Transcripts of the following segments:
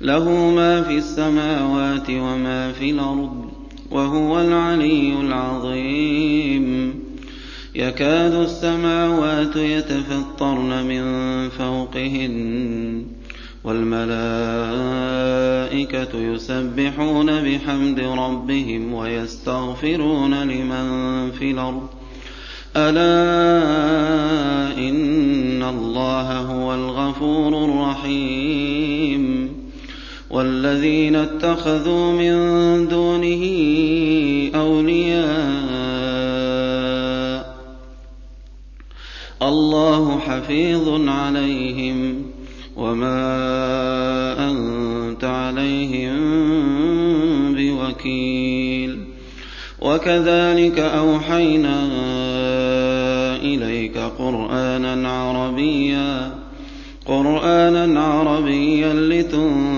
لَهُ مَا فِي السَّمَاوَاتِ وَمَا فِي الْأَرْضِ ۖ وَهُوَ الْعَلِيُّ الْعَظِيمُ. يَكَادُ السَّمَاوَاتُ يَتَفَطَّرْنَ مِن فَوْقِهِنَّ ۚ وَالْمَلَائِكَةُ يُسَبِّحُونَ بِحَمْدِ رَبِّهِمْ وَيَسْتَغْفِرُونَ لِمَن فِي الْأَرْضِ ۗ. أَلَا إِنَّ اللَّهَ هُوَ الْغَفُورُ الرَّحِيمُ. وَالَّذِينَ اتَّخَذُوا مِن دُونِهِ أَوْلِيَاءَ ۖ. اللَّهُ حَفِيظٌ عَلَيْهِمْ ۖ. وَمَا أَنتَ عَلَيْهِم بِوَكِيلٍ. وَكَذَٰلِكَ أَوْحَيْنَا إِلَيْكَ قُرْآنًا عَرَبِيًّا. لِّتُنذِرَ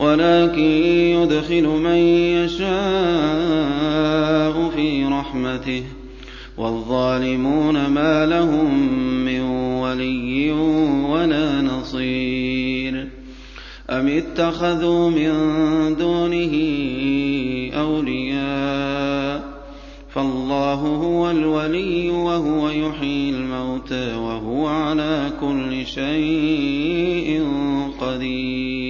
وَلَٰكِن يُدْخِلُ مَن يَشَاءُ فِي رَحْمَتِهِ ۚ. وَالظَّالِمُونَ مَا لَهُم مِّن وَلِيٍّ وَلَا نَصِيرٍ. أَمِ اتَّخَذُوا مِن دُونِهِ أَوْلِيَاءَ ۖ؟ فَاللَّهُ هُوَ الْوَلِيُّ وَهُوَ يُحْيِي الْمَوْتَىٰ وَهُوَ عَلَىٰ كُلِّ شَيْءٍ قَدِيرٌ.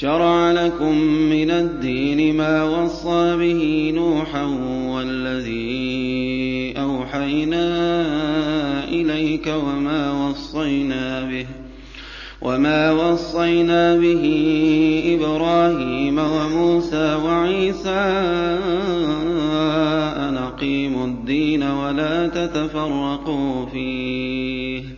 شَرَعَ لَكُم مِّنَ الدِّينِ مَا وَصَّىٰ بِهِ نُوحًا وَالَّذِي أَوْحَيْنَا إِلَيْكَ وَمَا وَصَّيْنَا بِهِ إِبْرَاهِيمَ وَمُوسَىٰ وَعِيسَىٰ أَنْ أَقِيمُوا الدِّينَ وَلَا تَتَفَرَّقُوا فِيهِ ۚ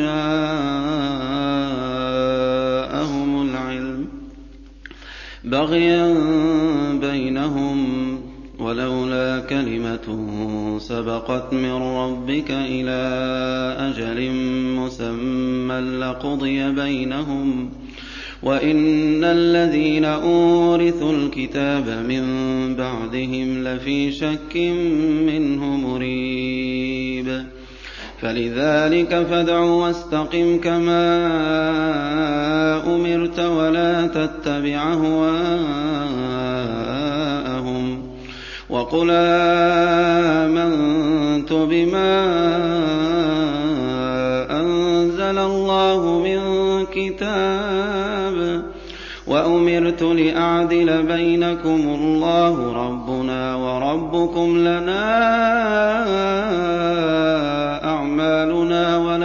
بَغْيًا بَيْنَهُمْ ۚ وَلَوْلَا كَلِمَةٌ سَبَقَتْ مِن رَّبِّكَ إِلَىٰ أَجَلٍ مُّسَمًّى لَّقُضِيَ بَيْنَهُمْ ۚ وَإِنَّ الَّذِينَ أُورِثُوا الْكِتَابَ مِن بَعْدِهِمْ لَفِي شَكٍّ مِّنْهُ مُرِيبٍ فَلِذَٰلِكَ فَادْعُ وَاسْتَقِمْ كَمَا أُمِرْتَ وَلَا تَتَّبِعْ أَهْوَاءَهُمْ وَقُلْ آمَنتُ بِمَا أَنزَلَ اللَّهُ مِن كِتَابٍ وأمرت لأعدل بينكم الله ربنا وربكم لنا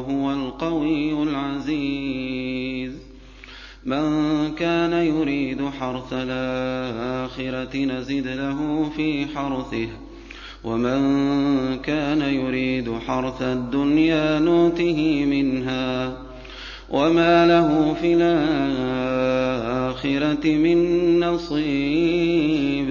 وهو القوي العزيز. من كان يريد حرث الآخرة نزد له في حرثه ومن كان يريد حرث الدنيا نوته منها وما له في الآخرة من نصيب.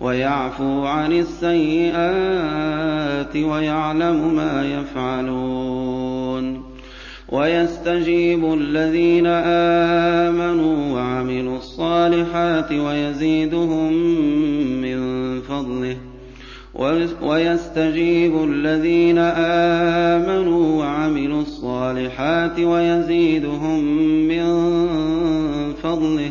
ويعفو عن السيئات ويعلم ما يفعلون. ويستجيب الذين آمنوا وعملوا الصالحات ويزيدهم من فضله. ويستجيب الذين آمنوا وعملوا الصالحات ويزيدهم من فضله.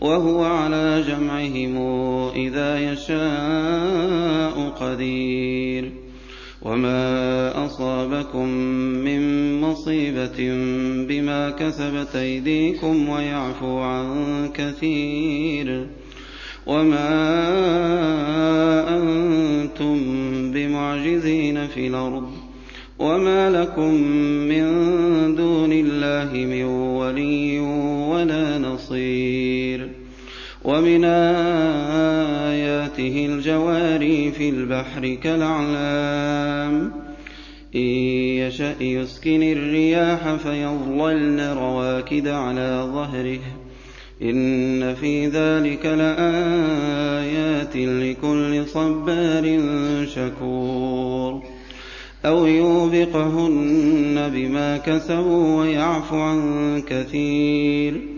وهو على جمعهم إذا يشاء قدير. وما أصابكم من مصيبة بما كسبت أيديكم ويعفو عن كثير. وما أنتم بمعجزين في الأرض. وما لكم من دون الله من ولي ولا نصير. ومن آياته الجواري في البحر كالأعلام. إن يشأ يسكن الرياح فيظللن رواكد على ظهره. إن في ذلك لآيات لكل صبار شكور. أو يوبقهن بما كسبوا ويعفو عن كثير.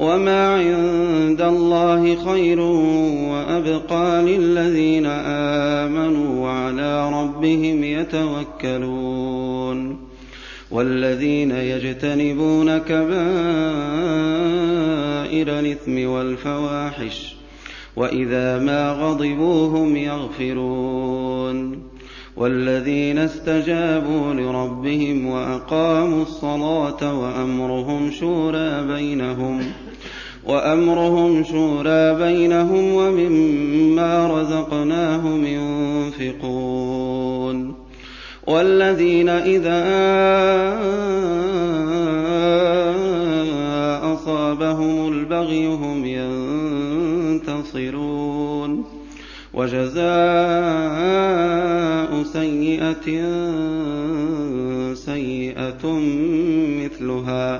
وما عند الله خير وأبقى للذين آمنوا وعلى ربهم يتوكلون والذين يجتنبون كبائر الإثم والفواحش وإذا ما غضبوا هم يغفرون والذين استجابوا لربهم وأقاموا الصلاة وأمرهم شورى بينهم وأمرهم شورى بينهم ومما رزقناهم ينفقون. والذين إذا أصابهم البغي هم ينتصرون. وجزاء سيئة سيئة مثلها.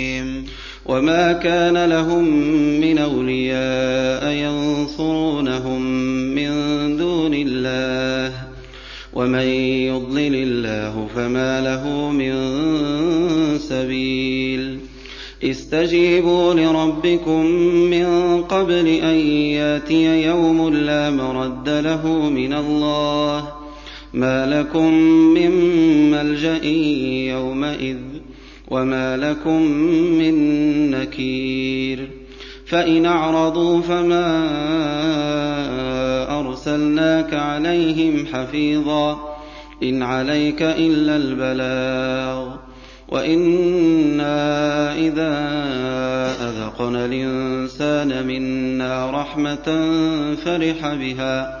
وما كان لهم من أولياء ينصرونهم من دون الله ومن يضلل الله فما له من سبيل استجيبوا لربكم من قبل ان ياتي يوم لا مرد له من الله ما لكم من ملجا يومئذ وما لكم من نكير فان اعرضوا فما ارسلناك عليهم حفيظا ان عليك الا البلاغ وأنا اذا اذقنا الانسان منا رحمه فرح بها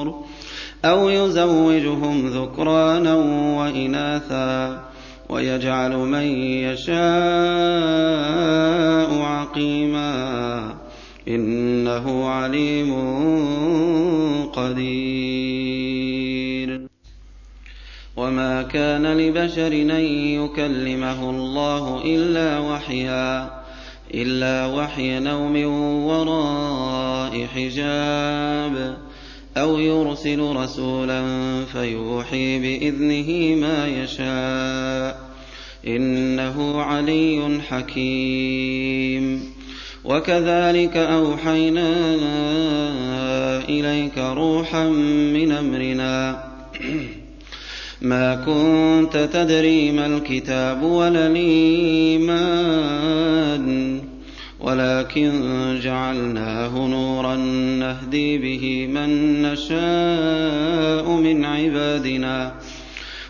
أَوْ يُزَوِّجُهُمْ ذُكْرَانًا وَإِنَاثًا وَيَجْعَلُ مَن يَشَاءُ عَقِيمًا ۚ إِنَّهُ عَلِيمٌ قَدِيرٌ. وَمَا كَانَ لِبَشَرٍ أَن يُكَلِّمَهُ اللَّهُ إِلَّا وَحْيًا أَوْ مِن وَرَاءِ حِجَابٍ. أَوْ يُرْسِلُ رَسُولًا فَيُوحِي بِإِذْنِهِ مَا يَشَاءُ ۚ إِنَّهُ عَلِيٌّ حَكِيمٌ. وَكَذَٰلِكَ أَوْحَيْنَا إِلَيْكَ رُوحًا مِّنْ أَمْرِنَا. مَا كُنتَ تَدْرِي مَا الْكِتَابُ وَلَا الْإِيمَانُ. وَلَٰكِن جَعَلْنَاهُ نُورًا نَّهْدِي بِهِ مَن نَّشَاءُ مِنْ عِبَادِنَا ۚ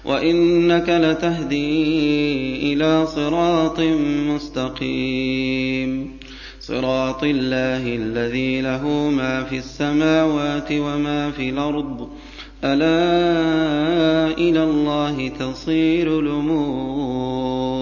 وَإِنَّكَ لَتَهْدِي إِلَىٰ صِرَاطٍ مُّسْتَقِيمٍ. صِرَاطِ اللَّهِ الَّذِي لَهُ مَا فِي السَّمَاوَاتِ وَمَا فِي الْأَرْضِ ۗ. أَلَا إِلَى اللَّهِ تَصِيرُ الْأُمُورُ.